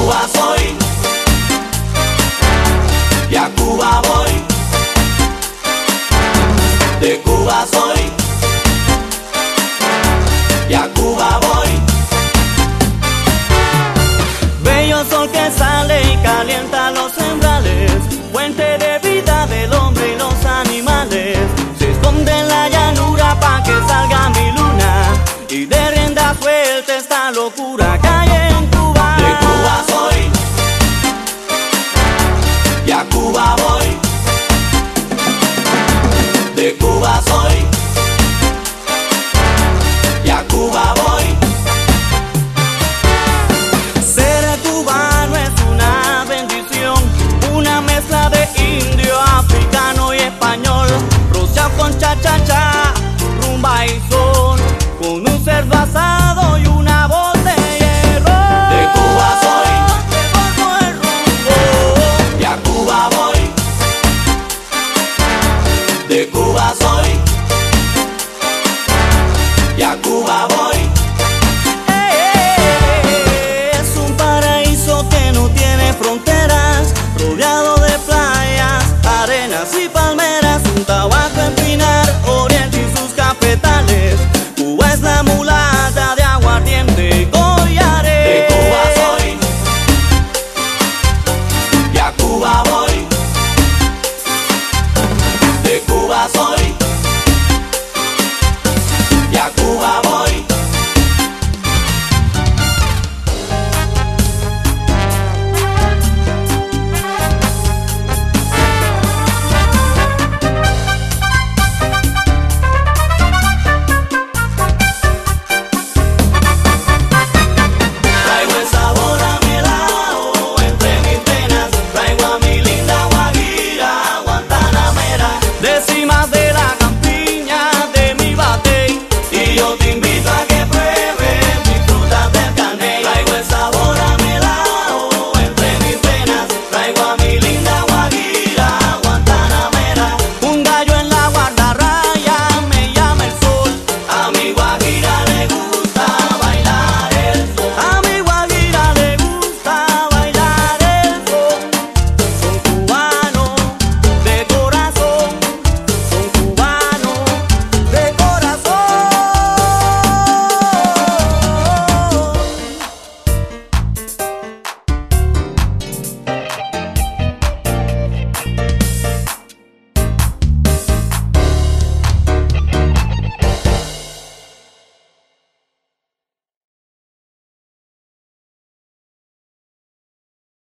Cuba soy. Y a Cuba voy. De Cuba soy. baizón con un cerdo asado y una botella de ron. De Cuba soy, llevando el rumbo, y a Cuba voy. De Cuba soy, y a Cuba voy.